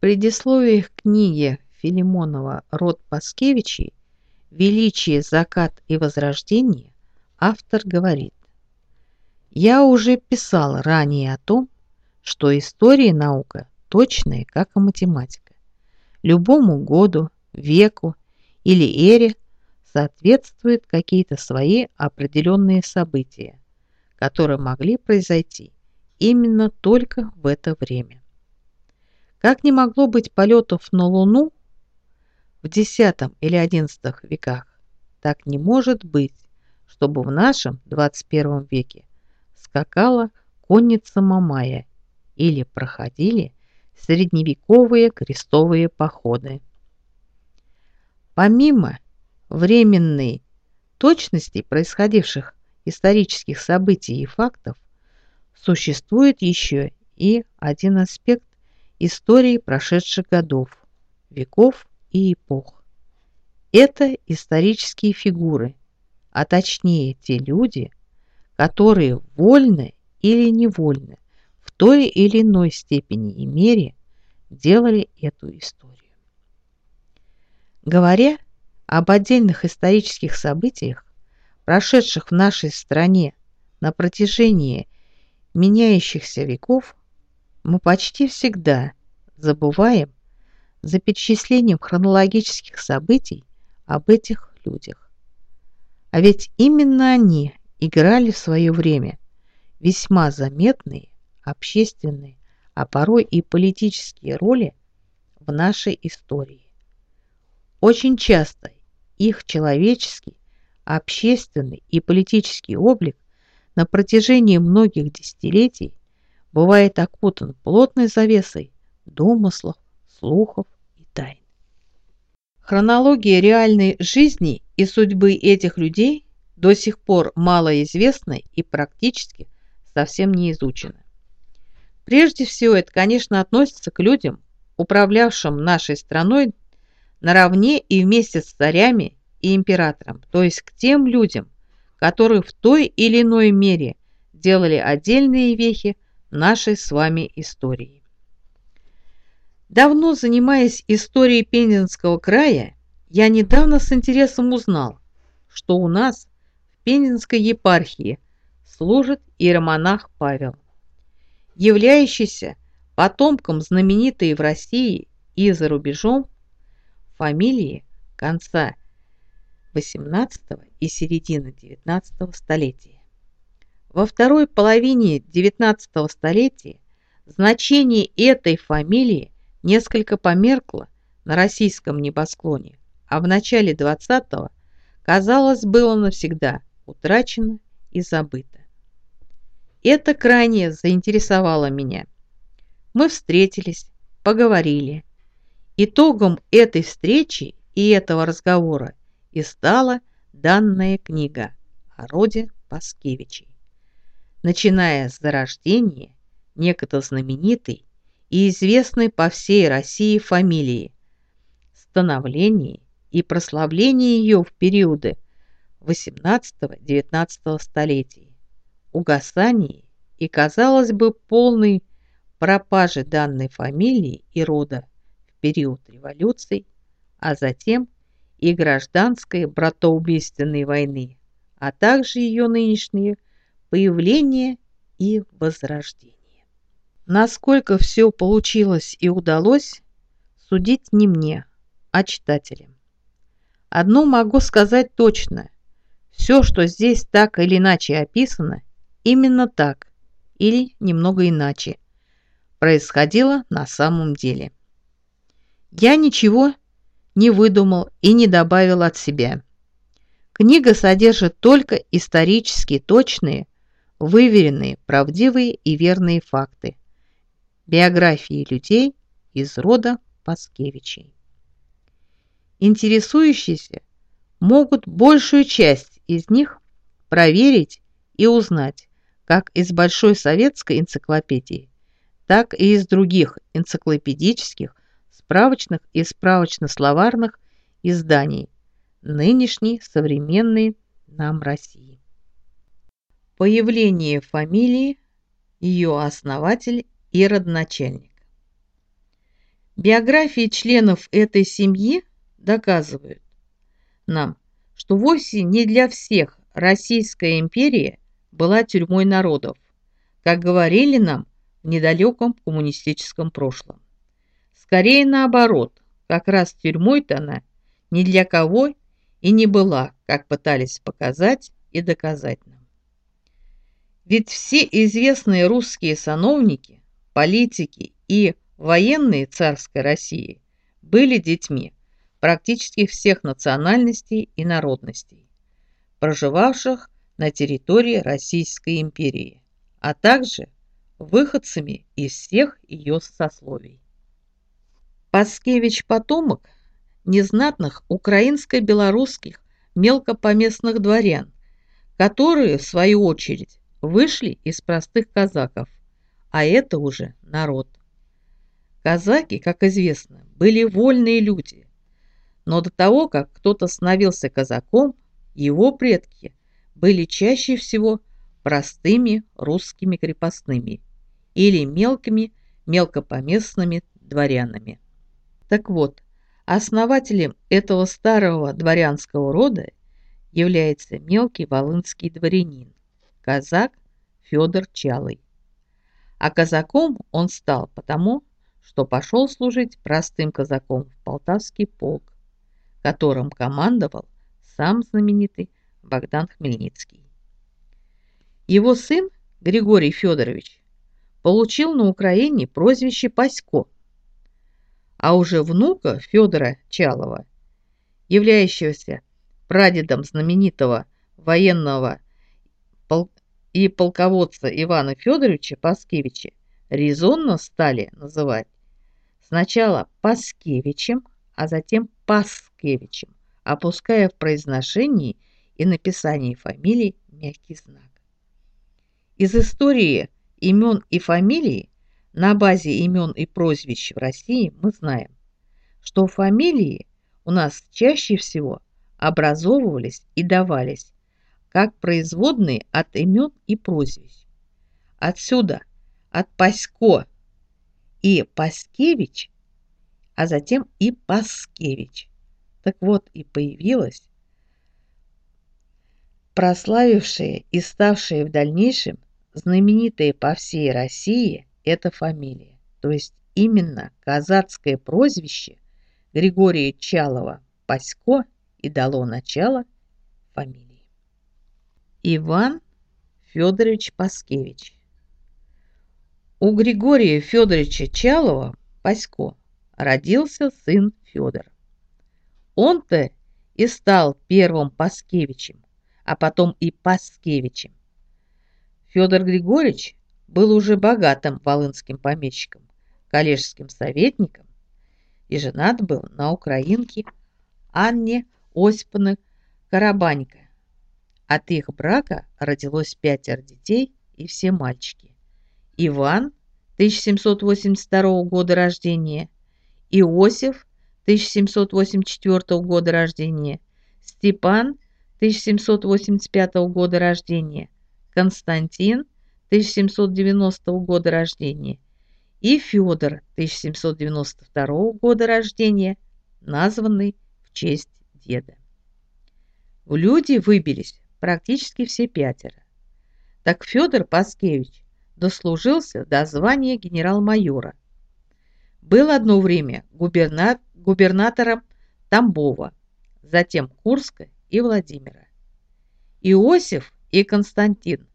Предисловии к книге Филимонова «Род Паскевичей. Величие, закат и возрождение» автор говорит «Я уже писал ранее о том, что история наука точная, как и математика. Любому году, веку или эре соответствуют какие-то свои определенные события, которые могли произойти именно только в это время. Как не могло быть полетов на Луну в X или XI веках, так не может быть, чтобы в нашем 21 веке скакала конница Мамая или проходили средневековые крестовые походы. Помимо временной точности происходивших исторических событий и фактов, существует еще и один аспект истории прошедших годов, веков и эпох. Это исторические фигуры, а точнее те люди, которые вольно или невольно в той или иной степени и мере делали эту историю. Говоря об отдельных исторических событиях, прошедших в нашей стране на протяжении меняющихся веков, мы почти всегда забываем за перечислением хронологических событий об этих людях. А ведь именно они играли в свое время весьма заметные общественные, а порой и политические роли в нашей истории. Очень часто их человеческий, общественный и политический облик на протяжении многих десятилетий бывает окутан плотной завесой домыслов, слухов и тайн. Хронология реальной жизни и судьбы этих людей до сих пор мало известна и практически совсем не изучена. Прежде всего, это, конечно, относится к людям, управлявшим нашей страной наравне и вместе с царями и императором, то есть к тем людям, которые в той или иной мере делали отдельные вехи нашей с вами истории. Давно занимаясь историей Пензенского края, я недавно с интересом узнал, что у нас в Пензенской епархии служит иеромонах Павел, являющийся потомком знаменитой в России и за рубежом фамилии конца XVIII и середины XIX столетия. Во второй половине XIX столетия значение этой фамилии несколько померкло на российском небосклоне, а в начале XX казалось было навсегда утрачено и забыто. Это крайне заинтересовало меня. Мы встретились, поговорили. Итогом этой встречи и этого разговора и стала данная книга о роде Паскевичей. Начиная с зарождения некогда знаменитой и известной по всей России фамилии, становления и прославления ее в периоды XVIII-XIX столетий, угасания и, казалось бы, полной пропажи данной фамилии и рода в период революций, а затем и гражданской братоубийственной войны, а также ее нынешнее появление и возрождение. Насколько все получилось и удалось, судить не мне, а читателям. Одно могу сказать точно. Все, что здесь так или иначе описано, именно так или немного иначе происходило на самом деле. Я ничего не выдумал и не добавил от себя. Книга содержит только исторически точные, выверенные, правдивые и верные факты. Биографии людей из рода Паскевичей. Интересующиеся могут большую часть из них проверить и узнать как из Большой советской энциклопедии, так и из других энциклопедических справочных и справочно-словарных изданий нынешней современной нам России. Появление фамилии, ее основатель и родоначальник. Биографии членов этой семьи доказывают нам, что вовсе не для всех Российская империя была тюрьмой народов, как говорили нам в недалеком коммунистическом прошлом. Скорее наоборот, как раз тюрьмой-то она ни для кого и не была, как пытались показать и доказать нам. Ведь все известные русские сановники, политики и военные царской России были детьми практически всех национальностей и народностей, проживавших на территории Российской империи, а также выходцами из всех ее сословий. Паскевич потомок незнатных украинско-белорусских мелкопоместных дворян, которые, в свою очередь, вышли из простых казаков, а это уже народ. Казаки, как известно, были вольные люди, но до того, как кто-то становился казаком, его предки были чаще всего простыми русскими крепостными или мелкими мелкопоместными дворянами. Так вот, основателем этого старого дворянского рода является мелкий волынский дворянин, казак Федор Чалый. А казаком он стал потому, что пошел служить простым казаком в Полтавский полк, которым командовал сам знаменитый Богдан Хмельницкий. Его сын Григорий Федорович получил на Украине прозвище Пасько, а уже внука Федора Чалова, являющегося прадедом знаменитого военного и полководца Ивана Федоровича Паскевича, резонно стали называть сначала Паскевичем, а затем Паскевичем, опуская в произношении и написании фамилии мягкий знак. Из истории имен и фамилий на базе имен и прозвищ в России мы знаем, что фамилии у нас чаще всего образовывались и давались как производные от имен и прозвищ. Отсюда от Пасько и Паскевич, а затем и Паскевич. Так вот и появилась прославившая и ставшая в дальнейшем знаменитая по всей России эта фамилия, то есть именно казацкое прозвище Григория Чалова Пасько и дало начало фамилии. Иван Федорович Паскевич У Григория Федоровича Чалова Пасько родился сын Федор. Он-то и стал первым Паскевичем, а потом и Паскевичем. Федор Григорьевич был уже богатым волынским помещиком, коллежским советником и женат был на украинке Анне Осиповны Карабанько. От их брака родилось пятеро детей и все мальчики. Иван, 1782 года рождения, Иосиф, 1784 года рождения, Степан, 1785 года рождения, Константин, 1790 года рождения, и Федор, 1792 года рождения, названный в честь деда. Люди выбились практически все пятеро. Так Федор Паскевич дослужился до звания генерал-майора. Был одно время губерна... губернатором Тамбова, затем Курска и Владимира. Иосиф и Константин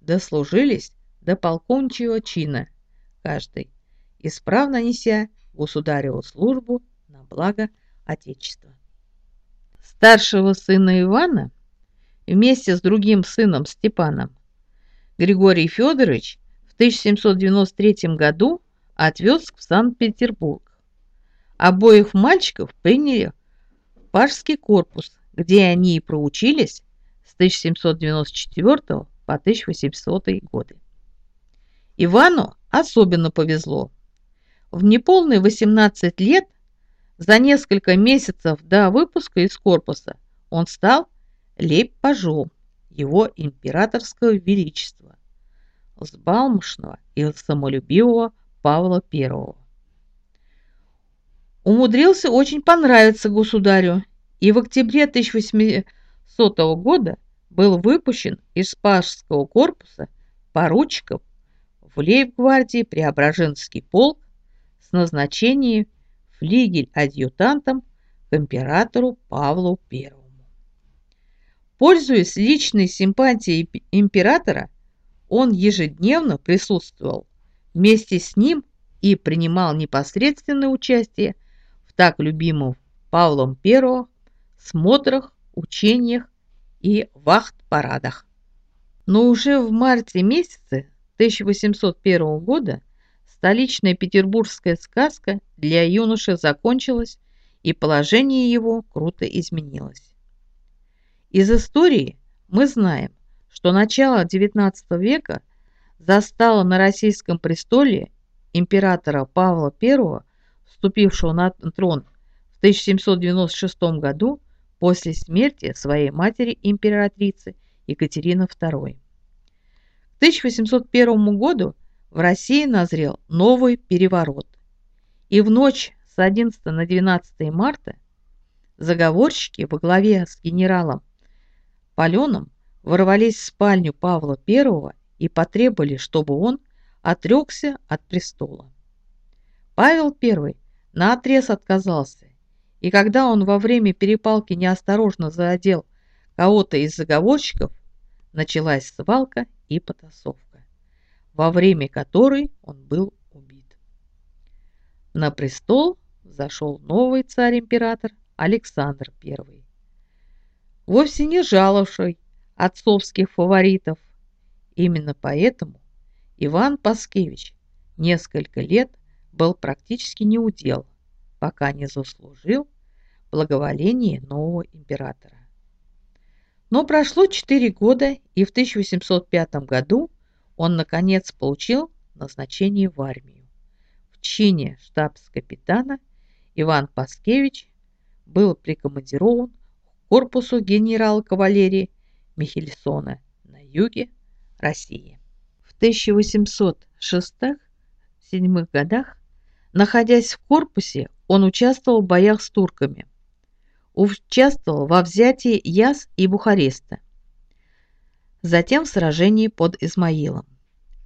дослужились до полковничьего чина каждый, исправно неся государеву службу на благо Отечества. Старшего сына Ивана вместе с другим сыном Степаном Григорий Федорович в 1793 году отвез в Санкт-Петербург. Обоих мальчиков приняли в Пажский корпус, где они и проучились с 1794 по 1800 годы. Ивану особенно повезло. В неполные 18 лет, за несколько месяцев до выпуска из корпуса, он стал лейб-пажом его императорского величества, взбалмошного и самолюбивого Павла I. умудрился очень понравиться государю и в октябре 1800 года был выпущен из Спасского корпуса поручиков в лейб-гвардии Преображенский полк с назначением флигель-адъютантом к императору Павлу I. Пользуясь личной симпатией императора, он ежедневно присутствовал вместе с ним и принимал непосредственное участие в так любимых Павлом I смотрах, учениях и вахт-парадах. Но уже в марте месяце 1801 года столичная петербургская сказка для юноши закончилась, и положение его круто изменилось. Из истории мы знаем, что начало XIX века застало на российском престоле императора Павла I, вступившего на трон в 1796 году после смерти своей матери императрицы Екатерины II. К 1801 году в России назрел новый переворот, и в ночь с 11 на 12 марта заговорщики во главе с генералом Паленом ворвались в спальню Павла I и потребовали, чтобы он отрекся от престола. Павел I наотрез отказался, и когда он во время перепалки неосторожно задел кого-то из заговорщиков, началась свалка и потасовка, во время которой он был убит. На престол зашел новый царь-император Александр I вовсе не жаловавший отцовских фаворитов. Именно поэтому Иван Паскевич несколько лет был практически неудел, пока не заслужил благоволение нового императора. Но прошло четыре года, и в 1805 году он наконец получил назначение в армию. В чине штабс-капитана Иван Паскевич был прикомандирован корпусу генерал-кавалерии Михельсона на юге России. В 1806-1807 годах, находясь в корпусе, он участвовал в боях с турками. Участвовал во взятии Яс и Бухареста. Затем в сражении под Измаилом.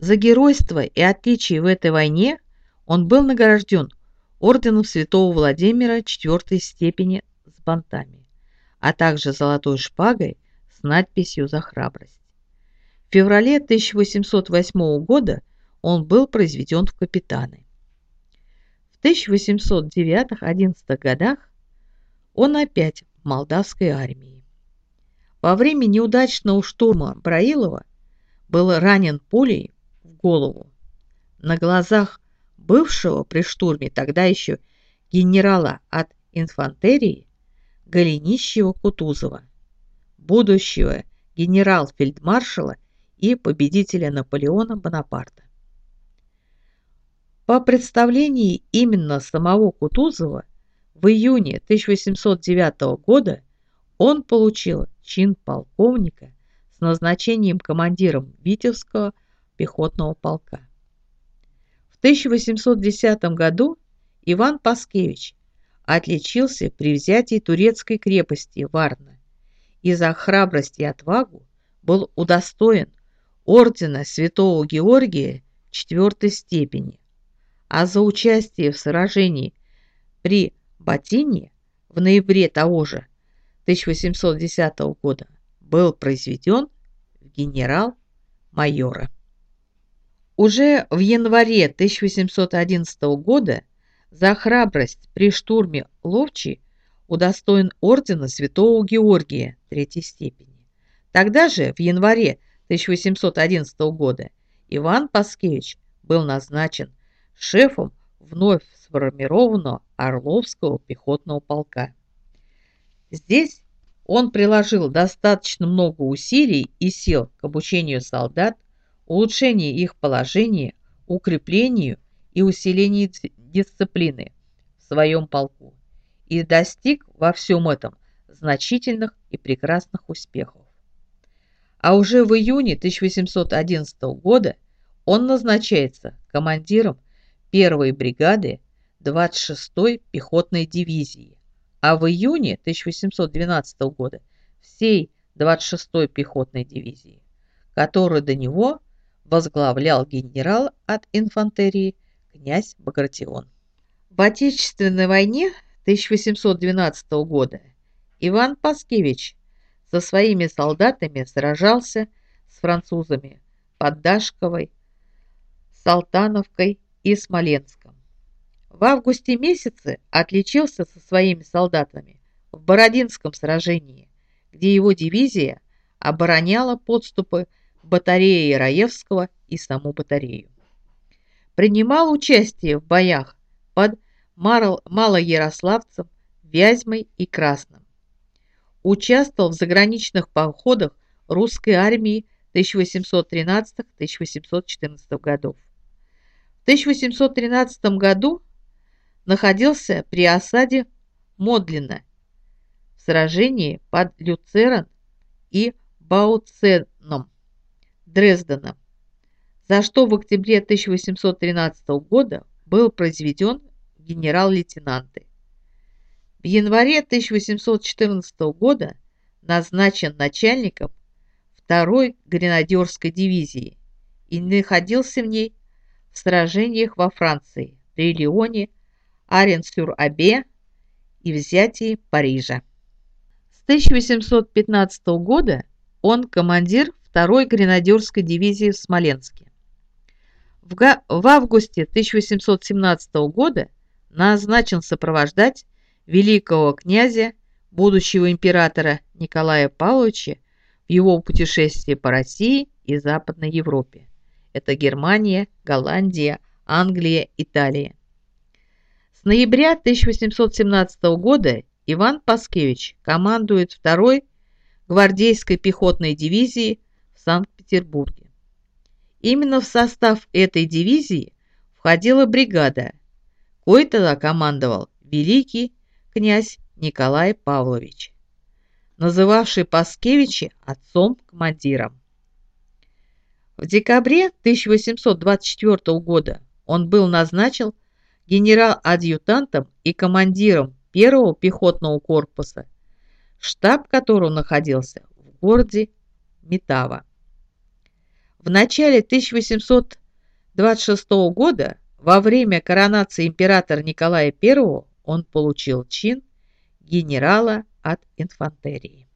За геройство и отличие в этой войне он был награжден орденом Святого Владимира четвертой степени с бантами а также золотой шпагой с надписью «За храбрость». В феврале 1808 года он был произведен в капитаны. В 1809-11 годах он опять в молдавской армии. Во время неудачного штурма Браилова был ранен пулей в голову. На глазах бывшего при штурме тогда еще генерала от инфантерии Голенищева-Кутузова, будущего генерал-фельдмаршала и победителя Наполеона Бонапарта. По представлению именно самого Кутузова, в июне 1809 года он получил чин полковника с назначением командиром Витебского пехотного полка. В 1810 году Иван Паскевич отличился при взятии турецкой крепости Варна и за храбрость и отвагу был удостоен ордена Святого Георгия четвертой степени, а за участие в сражении при Батине в ноябре того же 1810 года был произведен в генерал-майора. Уже в январе 1811 года за храбрость при штурме Ловчи удостоен ордена Святого Георгия третьей степени. Тогда же, в январе 1811 года, Иван Паскевич был назначен шефом вновь сформированного Орловского пехотного полка. Здесь он приложил достаточно много усилий и сил к обучению солдат, улучшению их положения, укреплению и усилению дисциплины в своем полку и достиг во всем этом значительных и прекрасных успехов. А уже в июне 1811 года он назначается командиром первой бригады 26-й пехотной дивизии, а в июне 1812 года всей 26-й пехотной дивизии, которую до него возглавлял генерал от инфантерии князь Багратион. В Отечественной войне 1812 года Иван Паскевич со своими солдатами сражался с французами под Дашковой, Салтановкой и Смоленском. В августе месяце отличился со своими солдатами в Бородинском сражении, где его дивизия обороняла подступы к батарее Раевского и саму батарею. Принимал участие в боях под Малоярославцем, Вязьмой и Красным. Участвовал в заграничных походах русской армии 1813-1814 годов. В 1813 году находился при осаде Модлина в сражении под Люцерон и Бауценом, Дрезденом, за что в октябре 1813 года был произведен генерал-лейтенанты. В январе 1814 года назначен начальником второй гренадерской дивизии и находился в ней в сражениях во Франции, при Лионе, Арен-сюр-Абе и взятии Парижа. С 1815 года он командир второй гренадерской дивизии в Смоленске. В, в августе 1817 года назначен сопровождать великого князя, будущего императора Николая Павловича в его путешествии по России и Западной Европе. Это Германия, Голландия, Англия, Италия. С ноября 1817 года Иван Паскевич командует второй гвардейской пехотной дивизии в Санкт-Петербурге. Именно в состав этой дивизии входила бригада, кой тогда командовал великий князь Николай Павлович называвший Паскевича отцом-командиром. В декабре 1824 года он был назначен генерал-адъютантом и командиром первого пехотного корпуса, штаб которого находился в городе Метава. В начале 1826 года, во время коронации императора Николая I, он получил чин генерала от инфантерии.